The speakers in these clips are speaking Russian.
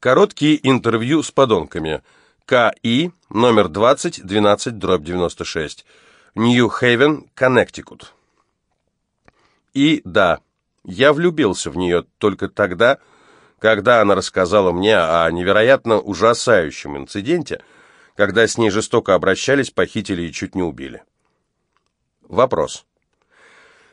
Короткие интервью с подонками. К.И. номер 20, 12, дробь 96. Нью-Хейвен, Коннектикут. И да, я влюбился в нее только тогда, когда она рассказала мне о невероятно ужасающем инциденте, когда с ней жестоко обращались, похитили и чуть не убили. Вопрос.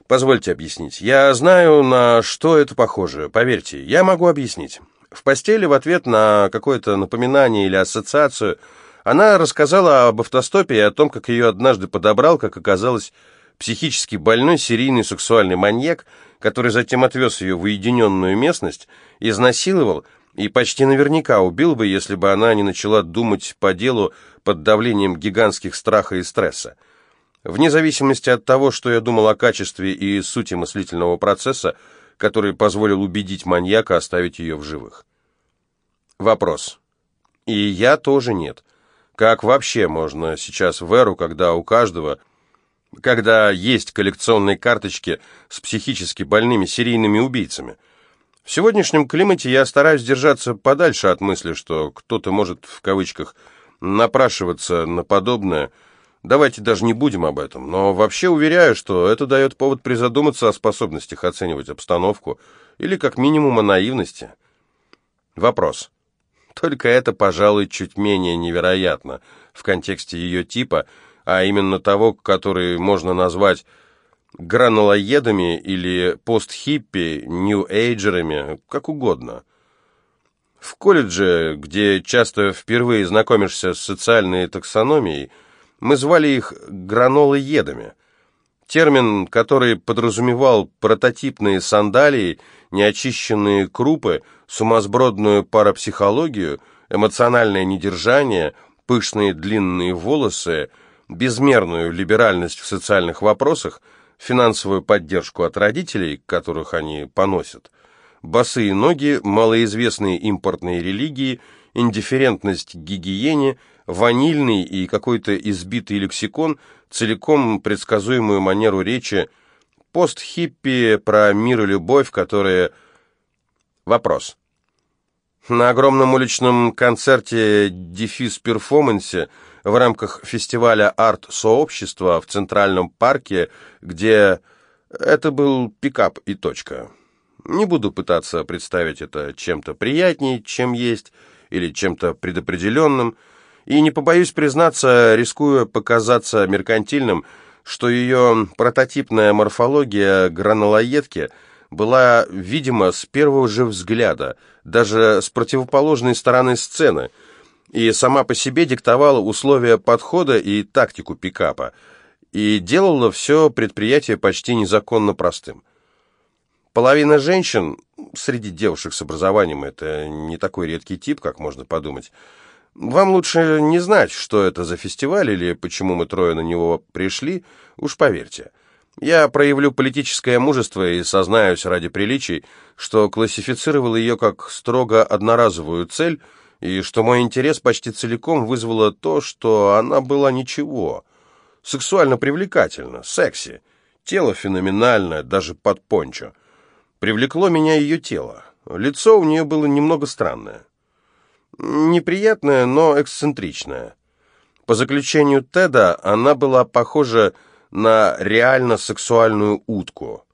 Позвольте объяснить. Я знаю, на что это похоже. Поверьте, я могу объяснить. В постели в ответ на какое-то напоминание или ассоциацию она рассказала об автостопе и о том, как ее однажды подобрал, как оказалось, психически больной серийный сексуальный маньяк, который затем отвез ее в уединенную местность, изнасиловал и почти наверняка убил бы, если бы она не начала думать по делу под давлением гигантских страха и стресса. Вне зависимости от того, что я думал о качестве и сути мыслительного процесса, который позволил убедить маньяка оставить ее в живых. Вопрос. И я тоже нет. Как вообще можно сейчас в эру, когда у каждого, когда есть коллекционные карточки с психически больными серийными убийцами? В сегодняшнем климате я стараюсь держаться подальше от мысли, что кто-то может, в кавычках, напрашиваться на подобное – Давайте даже не будем об этом, но вообще уверяю, что это дает повод призадуматься о способностях оценивать обстановку или как минимум о наивности. Вопрос. Только это, пожалуй, чуть менее невероятно в контексте ее типа, а именно того, который можно назвать гранулоедами или постхиппи, нью-эйджерами, как угодно. В колледже, где часто впервые знакомишься с социальной таксономией, мы звали их гранолоедами. Термин, который подразумевал прототипные сандалии, неочищенные крупы, сумасбродную парапсихологию, эмоциональное недержание, пышные длинные волосы, безмерную либеральность в социальных вопросах, финансовую поддержку от родителей, которых они поносят, босые ноги, малоизвестные импортные религии, индифферентность к гигиене – ванильный и какой-то избитый лексикон, целиком предсказуемую манеру речи, пост-хиппи про мир и любовь, которые... Вопрос. На огромном уличном концерте «Дефис-перформансе» в рамках фестиваля арт-сообщества в Центральном парке, где это был пикап и точка. Не буду пытаться представить это чем-то приятнее, чем есть, или чем-то предопределенным, и не побоюсь признаться, рискуя показаться меркантильным, что ее прототипная морфология гранулоедки была, видимо, с первого же взгляда, даже с противоположной стороны сцены, и сама по себе диктовала условия подхода и тактику пикапа, и делала все предприятие почти незаконно простым. Половина женщин, среди девушек с образованием, это не такой редкий тип, как можно подумать, вам лучше не знать, что это за фестиваль или почему мы трое на него пришли, уж поверьте. Я проявлю политическое мужество и сознаюсь ради приличий, что классифицировал ее как строго одноразовую цель, и что мой интерес почти целиком вызвало то, что она была ничего. Сексуально привлекательна, секси, тело феноменальное, даже под пончо. Привлекло меня ее тело. Лицо у нее было немного странное неприятная, но эксцентричная. По заключению Теда, она была похожа на реально сексуальную утку.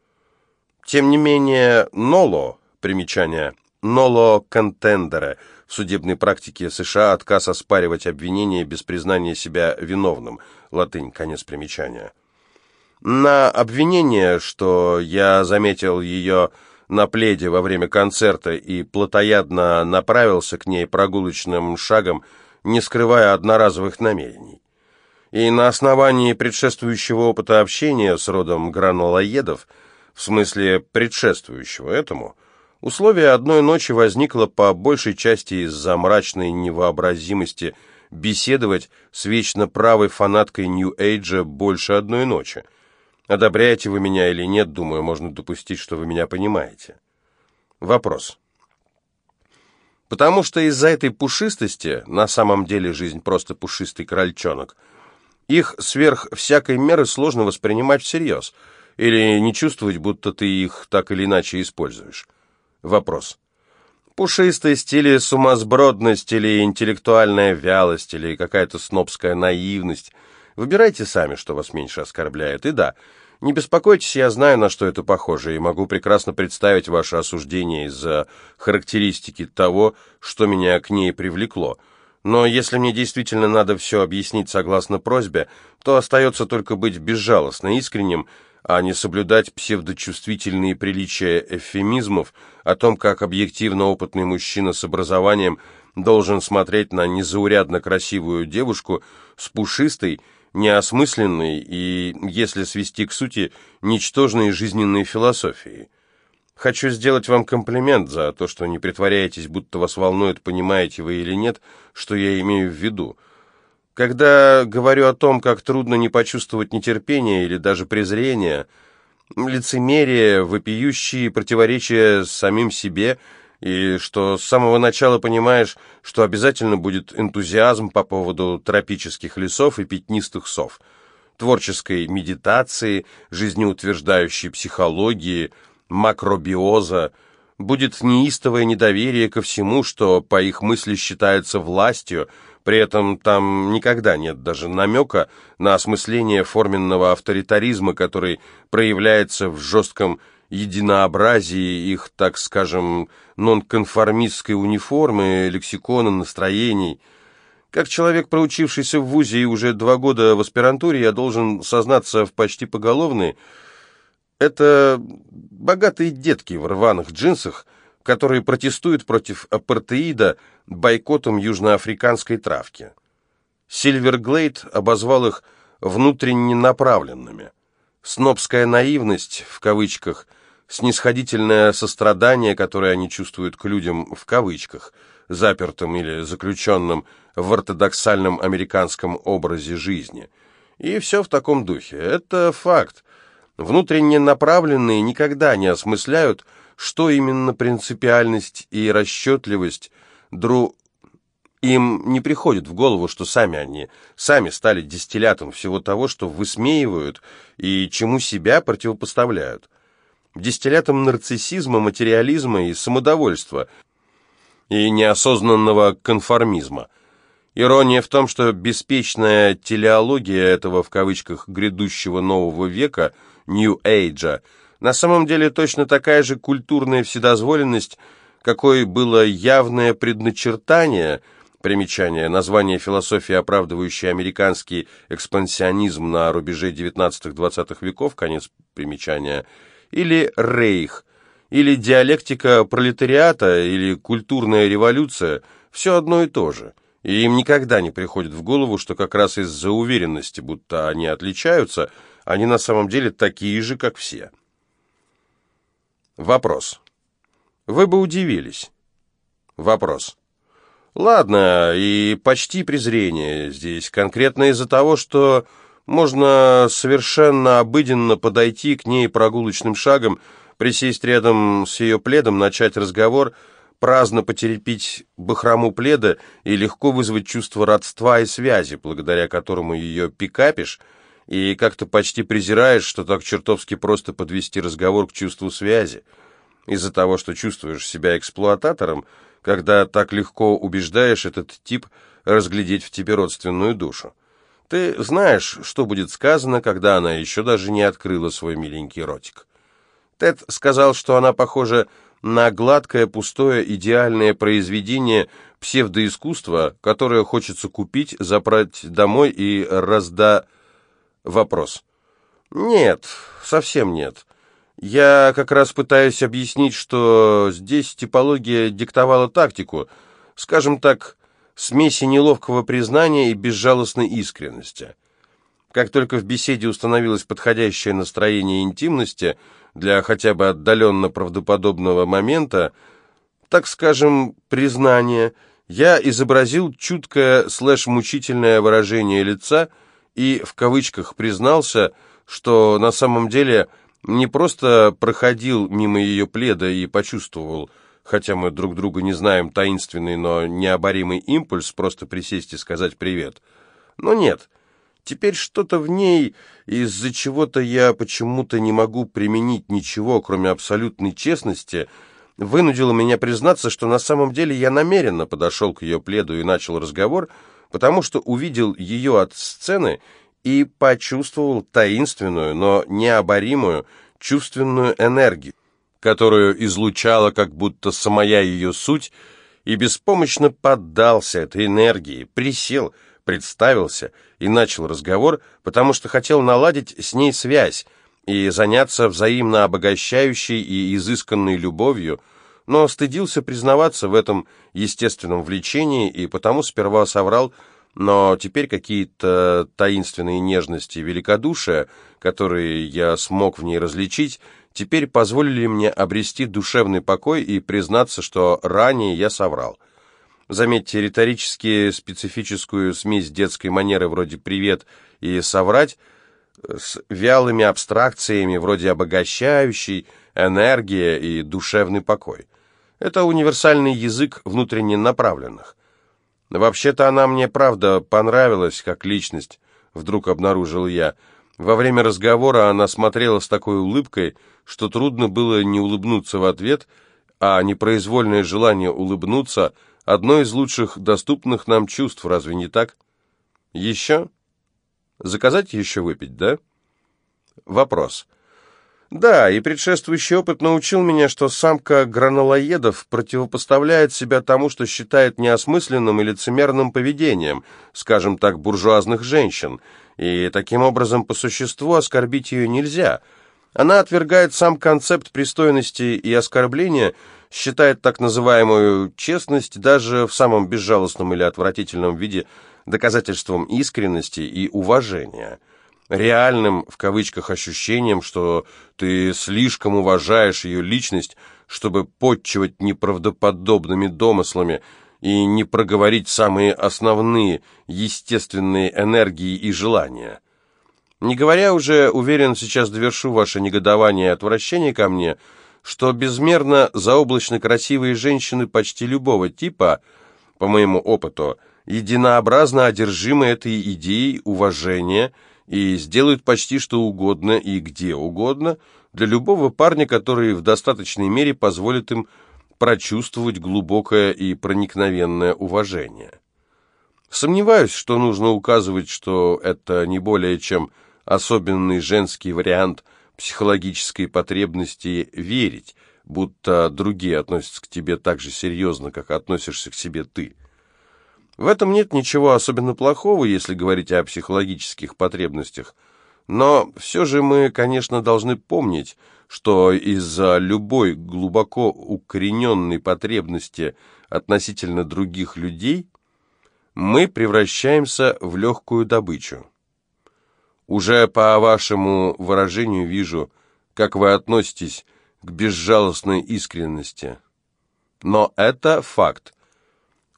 Тем не менее, Ноло, примечание, Ноло-контендеры в судебной практике США отказ оспаривать обвинение без признания себя виновным, латынь, конец примечания. На обвинение, что я заметил ее на пледе во время концерта и плотоядно направился к ней прогулочным шагом, не скрывая одноразовых намерений. И на основании предшествующего опыта общения с родом гранулоедов, в смысле предшествующего этому, условие одной ночи возникло по большей части из-за мрачной невообразимости беседовать с вечно правой фанаткой Нью-Эйджа больше одной ночи – Одобряете вы меня или нет, думаю, можно допустить, что вы меня понимаете. Вопрос. Потому что из-за этой пушистости, на самом деле жизнь просто пушистый крольчонок, их сверх всякой меры сложно воспринимать всерьез или не чувствовать, будто ты их так или иначе используешь. Вопрос. Пушистость или сумасбродность, или интеллектуальная вялость, или какая-то снобская наивность. Выбирайте сами, что вас меньше оскорбляет. И да, не беспокойтесь, я знаю, на что это похоже, и могу прекрасно представить ваше осуждение из-за характеристики того, что меня к ней привлекло. Но если мне действительно надо все объяснить согласно просьбе, то остается только быть безжалостно искренним, а не соблюдать псевдочувствительные приличия эвфемизмов о том, как объективно опытный мужчина с образованием должен смотреть на незаурядно красивую девушку с пушистой, неосмысленной и, если свести к сути, ничтожной жизненной философией. Хочу сделать вам комплимент за то, что не притворяетесь, будто вас волнует, понимаете вы или нет, что я имею в виду – когда говорю о том, как трудно не почувствовать нетерпения или даже презрения, лицемерие, вопиющие противоречия самим себе, и что с самого начала понимаешь, что обязательно будет энтузиазм по поводу тропических лесов и пятнистых сов, творческой медитации, жизнеутверждающей психологии, макробиоза, будет неистовое недоверие ко всему, что по их мысли считается властью, при этом там никогда нет даже намека на осмысление форменного авторитаризма, который проявляется в жестком единообразии их, так скажем, нонконформистской униформы, лексикона, настроений. Как человек, проучившийся в ВУЗе и уже два года в аспирантуре, я должен сознаться в почти поголовной, это богатые детки в рваных джинсах, которые протестуют против апартеида бойкотом южноафриканской травки. Сильверглейд обозвал их внутренне направленными. Снобская наивность, в кавычках, снисходительное сострадание, которое они чувствуют к людям, в кавычках, запертым или заключенным в ортодоксальном американском образе жизни. И все в таком духе. Это факт. Внутренне направленные никогда не осмысляют, что именно принципиальность и расчетливость дру... Им не приходит в голову, что сами они, сами стали дистиллятом всего того, что высмеивают и чему себя противопоставляют. Дистиллятом нарциссизма, материализма и самодовольства, и неосознанного конформизма. Ирония в том, что беспечная телеология этого в кавычках грядущего нового века, New Age, на самом деле точно такая же культурная вседозволенность, какой было явное предначертание, примечание, название философии, оправдывающей американский экспансионизм на рубеже 19-20 веков, конец примечания, или рейх, или диалектика пролетариата, или культурная революция, все одно и то же. И им никогда не приходит в голову, что как раз из-за уверенности, будто они отличаются, они на самом деле такие же, как все. Вопрос. Вы бы удивились. Вопрос. Ладно, и почти презрение здесь, конкретно из-за того, что можно совершенно обыденно подойти к ней прогулочным шагом, присесть рядом с ее пледом, начать разговор, праздно потерепить бахрому пледа и легко вызвать чувство родства и связи, благодаря которому ее пикапишь, и как-то почти презираешь, что так чертовски просто подвести разговор к чувству связи. Из-за того, что чувствуешь себя эксплуататором, когда так легко убеждаешь этот тип разглядеть в тебе родственную душу. Ты знаешь, что будет сказано, когда она еще даже не открыла свой миленький ротик. Тед сказал, что она похожа на гладкое, пустое, идеальное произведение псевдоискусства, которое хочется купить, забрать домой и разда... Вопрос. Нет, совсем нет. Я как раз пытаюсь объяснить, что здесь типология диктовала тактику, скажем так, смеси неловкого признания и безжалостной искренности. Как только в беседе установилось подходящее настроение интимности для хотя бы отдаленно правдоподобного момента, так скажем, признания, я изобразил чуткое слэш-мучительное выражение лица – и в кавычках признался, что на самом деле не просто проходил мимо ее пледа и почувствовал, хотя мы друг друга не знаем, таинственный, но необоримый импульс просто присесть и сказать привет. Но нет, теперь что-то в ней, из-за чего-то я почему-то не могу применить ничего, кроме абсолютной честности, вынудило меня признаться, что на самом деле я намеренно подошел к ее пледу и начал разговор, потому что увидел ее от сцены и почувствовал таинственную, но необоримую, чувственную энергию, которую излучала как будто самая ее суть, и беспомощно поддался этой энергии, присел, представился и начал разговор, потому что хотел наладить с ней связь и заняться взаимно обогащающей и изысканной любовью, но стыдился признаваться в этом естественном влечении и потому сперва соврал, но теперь какие-то таинственные нежности и великодушия, которые я смог в ней различить, теперь позволили мне обрести душевный покой и признаться, что ранее я соврал. Заметьте, риторически специфическую смесь детской манеры вроде «привет» и «соврать» с вялыми абстракциями вроде «обогащающий», «энергия» и «душевный покой». Это универсальный язык внутренне направленных. Вообще-то она мне, правда, понравилась как личность, вдруг обнаружил я. Во время разговора она смотрела с такой улыбкой, что трудно было не улыбнуться в ответ, а непроизвольное желание улыбнуться – одно из лучших доступных нам чувств, разве не так? Еще? Заказать еще выпить, да? Вопрос. Да, и предшествующий опыт научил меня, что самка гранолоедов противопоставляет себя тому, что считает неосмысленным и лицемерным поведением, скажем так, буржуазных женщин, и таким образом по существу оскорбить ее нельзя. Она отвергает сам концепт пристойности и оскорбления, считает так называемую честность даже в самом безжалостном или отвратительном виде доказательством искренности и уважения – реальным, в кавычках, ощущением, что ты слишком уважаешь ее личность, чтобы подчивать неправдоподобными домыслами и не проговорить самые основные естественные энергии и желания. Не говоря уже, уверен, сейчас довершу ваше негодование и отвращение ко мне, что безмерно заоблачно красивые женщины почти любого типа, по моему опыту, единообразно одержимы этой идеей уважения – и сделают почти что угодно и где угодно для любого парня, который в достаточной мере позволит им прочувствовать глубокое и проникновенное уважение. Сомневаюсь, что нужно указывать, что это не более чем особенный женский вариант психологической потребности верить, будто другие относятся к тебе так же серьезно, как относишься к себе ты. В этом нет ничего особенно плохого, если говорить о психологических потребностях. Но все же мы, конечно, должны помнить, что из-за любой глубоко укорененной потребности относительно других людей мы превращаемся в легкую добычу. Уже по вашему выражению вижу, как вы относитесь к безжалостной искренности. Но это факт.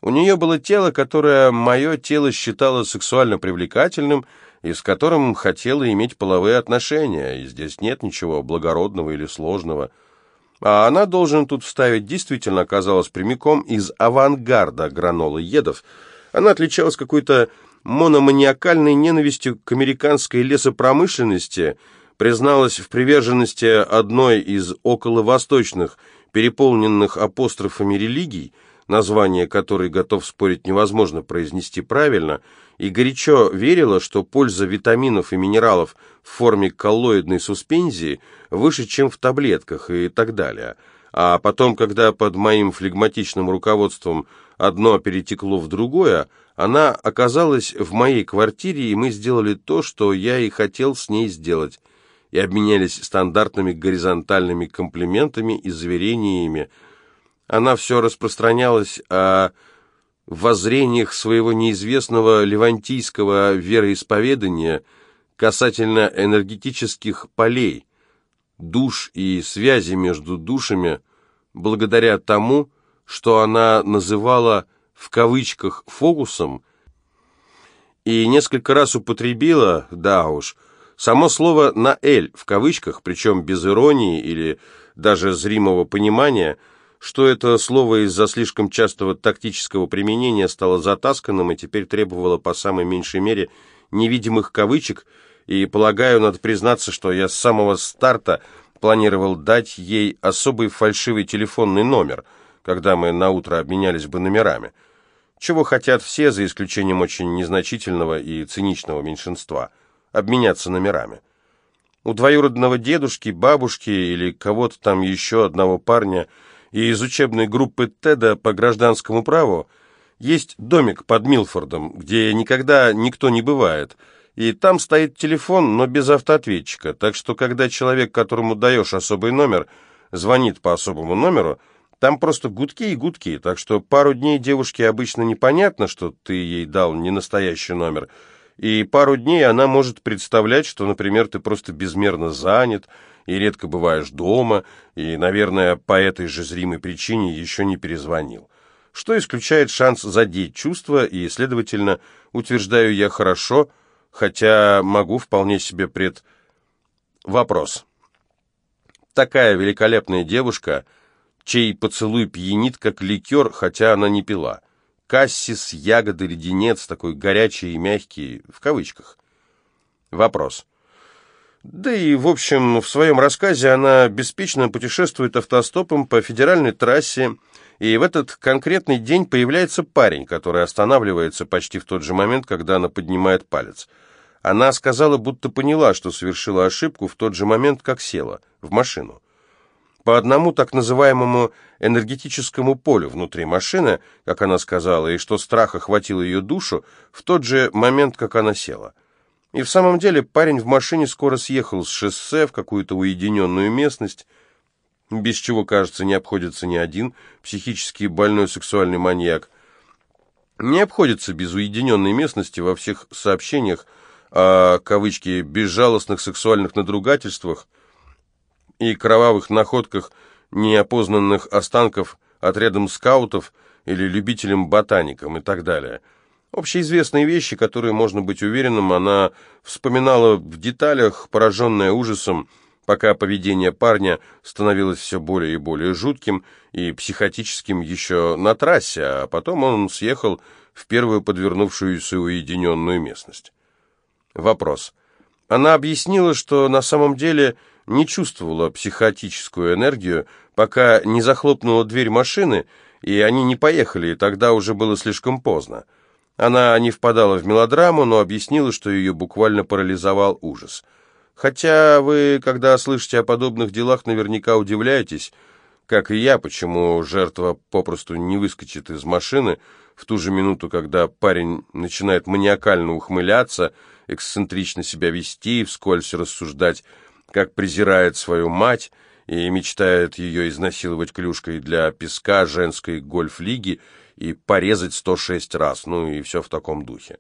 У нее было тело, которое мое тело считало сексуально привлекательным и с которым хотело иметь половые отношения, и здесь нет ничего благородного или сложного. А она, должен тут вставить, действительно оказалась прямиком из авангарда гранолы-едов. Она отличалась какой-то мономаниакальной ненавистью к американской лесопромышленности, призналась в приверженности одной из околовосточных, переполненных апострофами религий, название которой, готов спорить, невозможно произнести правильно, и горячо верила, что польза витаминов и минералов в форме коллоидной суспензии выше, чем в таблетках и так далее. А потом, когда под моим флегматичным руководством одно перетекло в другое, она оказалась в моей квартире, и мы сделали то, что я и хотел с ней сделать, и обменялись стандартными горизонтальными комплиментами и заверениями, она все распространялась о воззрениях своего неизвестного левантийского вероисповедания касательно энергетических полей, душ и связи между душами, благодаря тому, что она называла в кавычках «фокусом», и несколько раз употребила, да уж, само слово на «эль» в кавычках, причем без иронии или даже зримого понимания – что это слово из-за слишком частого тактического применения стало затасканным и теперь требовало по самой меньшей мере невидимых кавычек, и, полагаю, надо признаться, что я с самого старта планировал дать ей особый фальшивый телефонный номер, когда мы на утро обменялись бы номерами. Чего хотят все, за исключением очень незначительного и циничного меньшинства – обменяться номерами. У двоюродного дедушки, бабушки или кого-то там еще одного парня и из учебной группы Теда по гражданскому праву есть домик под Милфордом, где никогда никто не бывает – и там стоит телефон, но без автоответчика, так что когда человек, которому даешь особый номер, звонит по особому номеру, там просто гудки и гудки, так что пару дней девушке обычно непонятно, что ты ей дал не настоящий номер, и пару дней она может представлять, что, например, ты просто безмерно занят и редко бываешь дома, и, наверное, по этой же зримой причине еще не перезвонил. Что исключает шанс задеть чувства, и, следовательно, утверждаю я хорошо – хотя могу вполне себе пред... Вопрос. Такая великолепная девушка, чей поцелуй пьянит, как ликер, хотя она не пила. Кассис, ягоды, леденец, такой горячий и мягкий, в кавычках. Вопрос. Да и, в общем, в своем рассказе она беспечно путешествует автостопом по федеральной трассе, и в этот конкретный день появляется парень, который останавливается почти в тот же момент, когда она поднимает палец – она сказала, будто поняла, что совершила ошибку в тот же момент, как села в машину. По одному так называемому энергетическому полю внутри машины, как она сказала, и что страх охватил ее душу в тот же момент, как она села. И в самом деле парень в машине скоро съехал с шоссе в какую-то уединенную местность, без чего, кажется, не обходится ни один психически больной сексуальный маньяк. Не обходится без уединенной местности во всех сообщениях, о, кавычки, безжалостных сексуальных надругательствах и кровавых находках неопознанных останков отрядом скаутов или любителям-ботаникам и так далее. Общеизвестные вещи, которые, можно быть уверенным, она вспоминала в деталях, пораженная ужасом, пока поведение парня становилось все более и более жутким и психотическим еще на трассе, а потом он съехал в первую подвернувшуюся уединенную местность. Вопрос. Она объяснила, что на самом деле не чувствовала психотическую энергию, пока не захлопнула дверь машины, и они не поехали, и тогда уже было слишком поздно. Она не впадала в мелодраму, но объяснила, что ее буквально парализовал ужас. Хотя вы, когда слышите о подобных делах, наверняка удивляетесь, как и я, почему жертва попросту не выскочит из машины в ту же минуту, когда парень начинает маниакально ухмыляться, эксцентрично себя вести, вскользь рассуждать, как презирает свою мать и мечтает ее изнасиловать клюшкой для песка женской гольф-лиги и порезать 106 раз, ну и все в таком духе.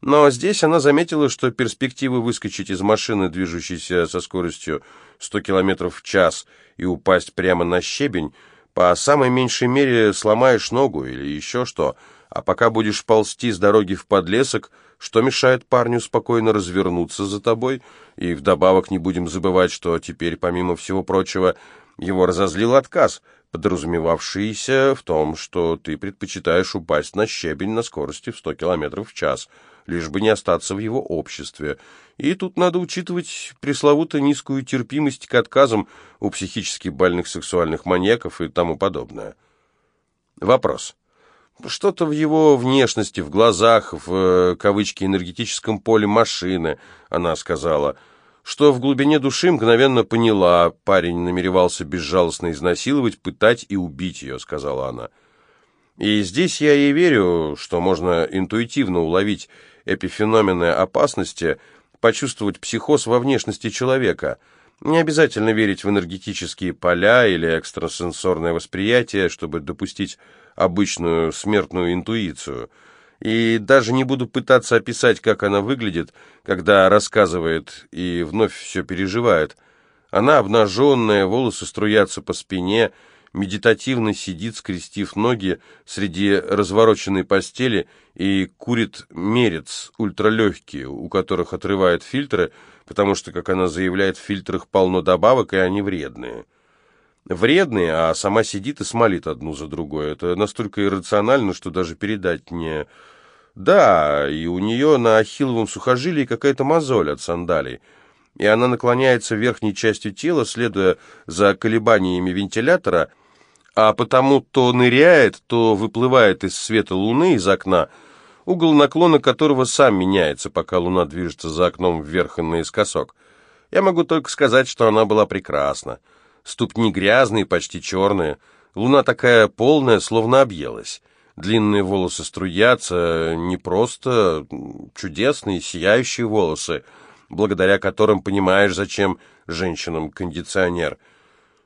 Но здесь она заметила, что перспектива выскочить из машины, движущейся со скоростью 100 км в час, и упасть прямо на щебень, по самой меньшей мере сломаешь ногу или еще что, а пока будешь ползти с дороги в подлесок, что мешает парню спокойно развернуться за тобой, и вдобавок не будем забывать, что теперь, помимо всего прочего, его разозлил отказ, подразумевавшийся в том, что ты предпочитаешь упасть на щебень на скорости в 100 км в час, лишь бы не остаться в его обществе. И тут надо учитывать пресловуто низкую терпимость к отказам у психически больных сексуальных маньяков и тому подобное. Вопрос. Что-то в его внешности, в глазах, в, э, кавычки, энергетическом поле машины, она сказала, что в глубине души мгновенно поняла, парень намеревался безжалостно изнасиловать, пытать и убить ее, сказала она. И здесь я ей верю, что можно интуитивно уловить эпифеномены опасности, почувствовать психоз во внешности человека. Не обязательно верить в энергетические поля или экстрасенсорное восприятие, чтобы допустить обычную смертную интуицию. И даже не буду пытаться описать, как она выглядит, когда рассказывает и вновь все переживает. Она обнаженная, волосы струятся по спине, медитативно сидит, скрестив ноги среди развороченной постели и курит мерец ультралегкие, у которых отрывает фильтры, потому что, как она заявляет, в фильтрах полно добавок, и они вредные вредные, а сама сидит и смолит одну за другой. Это настолько иррационально, что даже передать не... Да, и у нее на ахилловом сухожилии какая-то мозоль от сандалий. и она наклоняется верхней частью тела, следуя за колебаниями вентилятора, а потому то ныряет, то выплывает из света луны из окна, угол наклона которого сам меняется, пока луна движется за окном вверх и наискосок. Я могу только сказать, что она была прекрасна. Ступни грязные, почти черные, луна такая полная, словно объелась. Длинные волосы струятся, не просто чудесные, сияющие волосы — благодаря которым понимаешь, зачем женщинам кондиционер.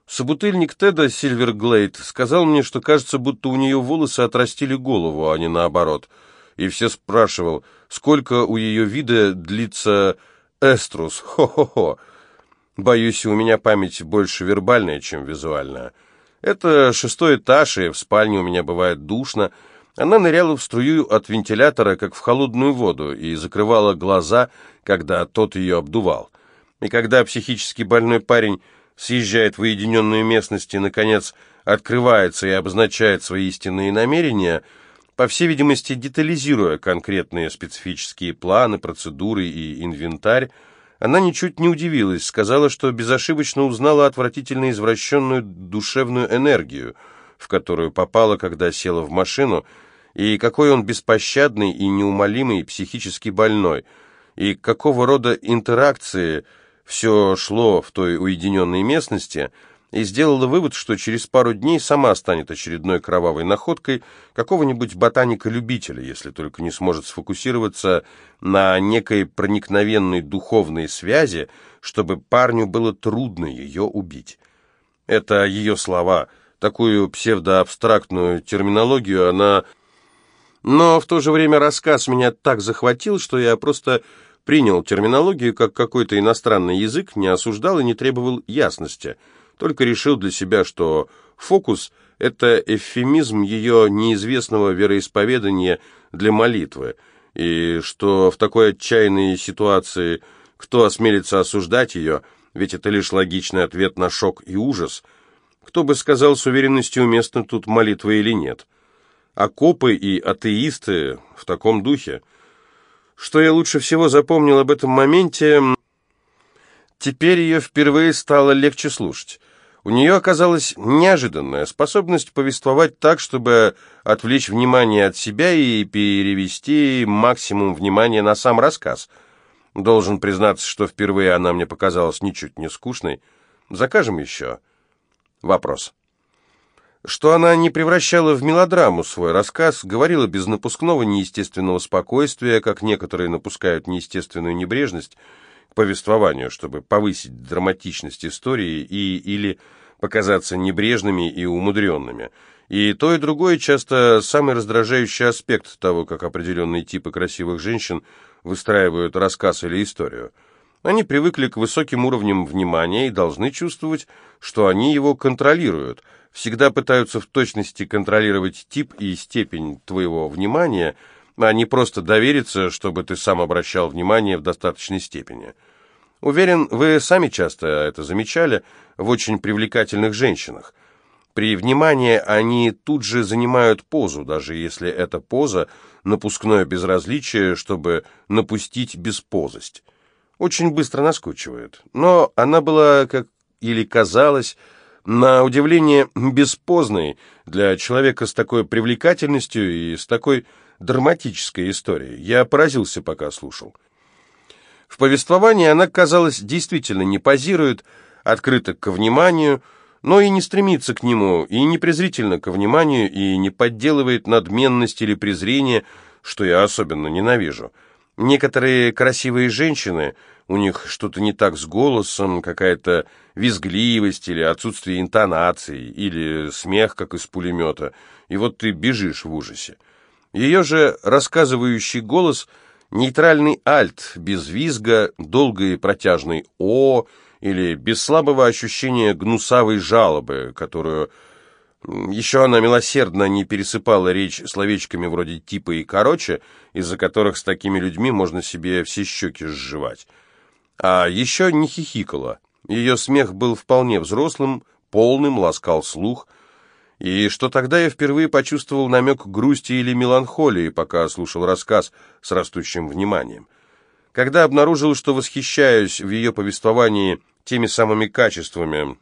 Собутыльник Теда Сильверглейд сказал мне, что кажется, будто у нее волосы отрастили голову, а не наоборот. И все спрашивал, сколько у ее вида длится эструс. Хо-хо-хо. Боюсь, у меня память больше вербальная, чем визуальная. Это шестой этаж, и в спальне у меня бывает душно, она ныряла в струю от вентилятора, как в холодную воду, и закрывала глаза, когда тот ее обдувал. И когда психически больной парень съезжает в уединенную местность и, наконец, открывается и обозначает свои истинные намерения, по всей видимости, детализируя конкретные специфические планы, процедуры и инвентарь, она ничуть не удивилась, сказала, что безошибочно узнала отвратительно извращенную душевную энергию – в которую попала, когда села в машину, и какой он беспощадный и неумолимый психически больной, и какого рода интеракции все шло в той уединенной местности, и сделала вывод, что через пару дней сама станет очередной кровавой находкой какого-нибудь ботаника-любителя, если только не сможет сфокусироваться на некой проникновенной духовной связи, чтобы парню было трудно ее убить. Это ее слова – такую псевдоабстрактную терминологию, она... Но в то же время рассказ меня так захватил, что я просто принял терминологию как какой-то иностранный язык, не осуждал и не требовал ясности, только решил для себя, что фокус — это эвфемизм ее неизвестного вероисповедания для молитвы, и что в такой отчаянной ситуации кто осмелится осуждать ее, ведь это лишь логичный ответ на шок и ужас — кто бы сказал с уверенностью, уместно тут молитва или нет. А копы и атеисты в таком духе. Что я лучше всего запомнил об этом моменте, теперь ее впервые стало легче слушать. У нее оказалась неожиданная способность повествовать так, чтобы отвлечь внимание от себя и перевести максимум внимания на сам рассказ. Должен признаться, что впервые она мне показалась ничуть не скучной. Закажем еще. Вопрос. Что она не превращала в мелодраму свой рассказ, говорила без напускного неестественного спокойствия, как некоторые напускают неестественную небрежность повествованию, чтобы повысить драматичность истории и или показаться небрежными и умудренными. И то, и другое часто самый раздражающий аспект того, как определенные типы красивых женщин выстраивают рассказ или историю – они привыкли к высоким уровням внимания и должны чувствовать, что они его контролируют. Всегда пытаются в точности контролировать тип и степень твоего внимания, а не просто довериться, чтобы ты сам обращал внимание в достаточной степени. Уверен, вы сами часто это замечали в очень привлекательных женщинах. При внимании они тут же занимают позу, даже если эта поза – напускное безразличие, чтобы напустить беспозость очень быстро наскучивает. Но она была, как или казалось, на удивление беспозной для человека с такой привлекательностью и с такой драматической историей. Я поразился, пока слушал. В повествовании она, казалось, действительно не позирует, открыта к вниманию, но и не стремится к нему, и не презрительно к вниманию, и не подделывает надменность или презрение, что я особенно ненавижу. Некоторые красивые женщины, у них что-то не так с голосом, какая-то визгливость или отсутствие интонации, или смех, как из пулемета, и вот ты бежишь в ужасе. Ее же рассказывающий голос — нейтральный альт, без визга, долгой протяжный «о» или без слабого ощущения гнусавой жалобы, которую еще она милосердно не пересыпала речь словечками вроде «типа» и «короче», из-за которых с такими людьми можно себе все щеки сживать. А еще не хихикала. Ее смех был вполне взрослым, полным, ласкал слух. И что тогда я впервые почувствовал намек грусти или меланхолии, пока слушал рассказ с растущим вниманием. Когда обнаружил, что восхищаюсь в ее повествовании теми самыми качествами,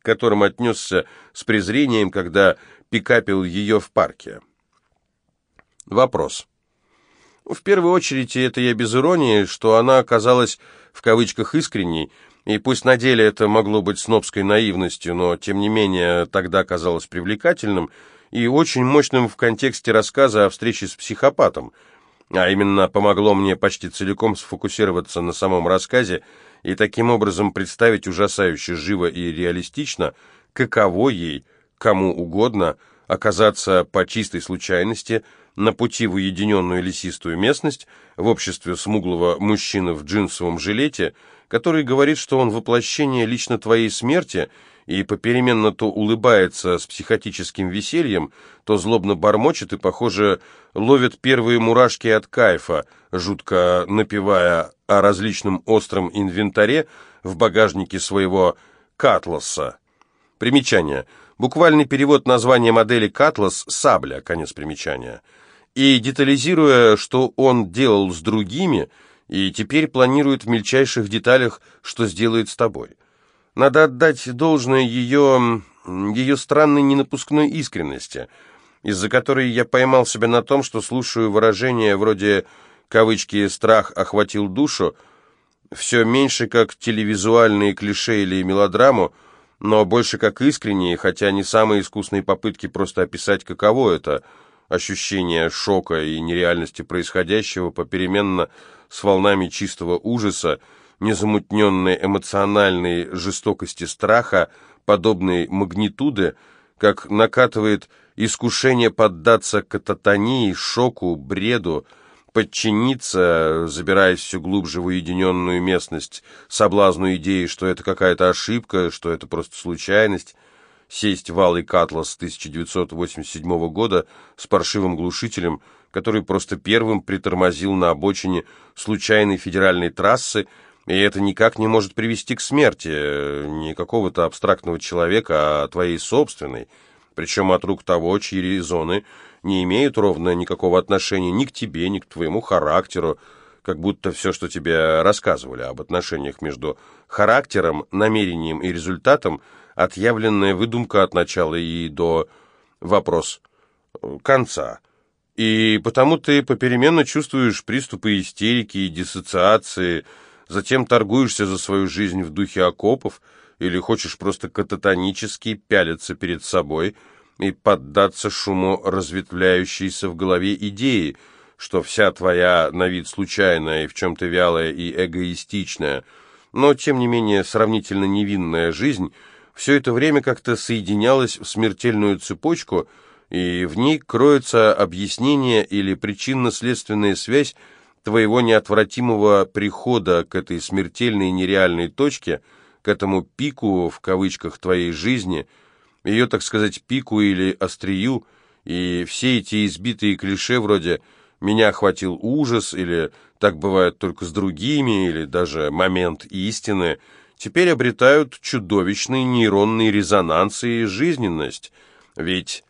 к которым отнесся с презрением, когда пикапил ее в парке. Вопрос. В первую очередь, и это я без иронии, что она оказалась в кавычках искренней, и пусть на деле это могло быть снобской наивностью, но тем не менее тогда казалось привлекательным и очень мощным в контексте рассказа о встрече с психопатом, а именно помогло мне почти целиком сфокусироваться на самом рассказе и таким образом представить ужасающе живо и реалистично, каково ей, кому угодно, оказаться по чистой случайности – на пути в уединенную лесистую местность в обществе смуглого мужчины в джинсовом жилете, который говорит, что он воплощение лично твоей смерти и попеременно то улыбается с психотическим весельем, то злобно бормочет и, похоже, ловит первые мурашки от кайфа, жутко напевая о различном остром инвентаре в багажнике своего «Катласа». Примечание. Буквальный перевод названия модели «Катлас» — «сабля», конец примечания и детализируя, что он делал с другими, и теперь планирует в мельчайших деталях, что сделает с тобой. Надо отдать должное ее, ее странной ненапускной искренности, из-за которой я поймал себя на том, что слушаю выражения вроде кавычки «страх охватил душу», все меньше как телевизуальные клише или мелодраму, но больше как искренние, хотя не самые искусные попытки просто описать, каково это – ощущение шока и нереальности происходящего попеременно с волнами чистого ужаса, незамутненной эмоциональной жестокости страха, подобной магнитуды, как накатывает искушение поддаться кататонии, шоку, бреду, подчиниться, забираясь все глубже в уединенную местность, соблазну идеи, что это какая-то ошибка, что это просто случайность, сесть в алый Катлас 1987 года с паршивым глушителем, который просто первым притормозил на обочине случайной федеральной трассы, и это никак не может привести к смерти э, не какого-то абстрактного человека, а твоей собственной, причем от рук того, чьи резоны не имеют ровно никакого отношения ни к тебе, ни к твоему характеру, как будто все, что тебе рассказывали об отношениях между характером, намерением и результатом – отъявленная выдумка от начала и до вопрос конца. И потому ты попеременно чувствуешь приступы истерики и диссоциации, затем торгуешься за свою жизнь в духе окопов или хочешь просто кататонически пялиться перед собой и поддаться шуму разветвляющейся в голове идеи, что вся твоя на вид случайная и в чем-то вялая и эгоистичная, но тем не менее сравнительно невинная жизнь — все это время как-то соединялось в смертельную цепочку, и в ней кроется объяснение или причинно-следственная связь твоего неотвратимого прихода к этой смертельной нереальной точке, к этому пику, в кавычках, твоей жизни, ее, так сказать, пику или острию, и все эти избитые клише вроде «меня охватил ужас» или «так бывает только с другими» или даже «момент истины» теперь обретают чудовищный нейронный резонанс и жизненность. Ведь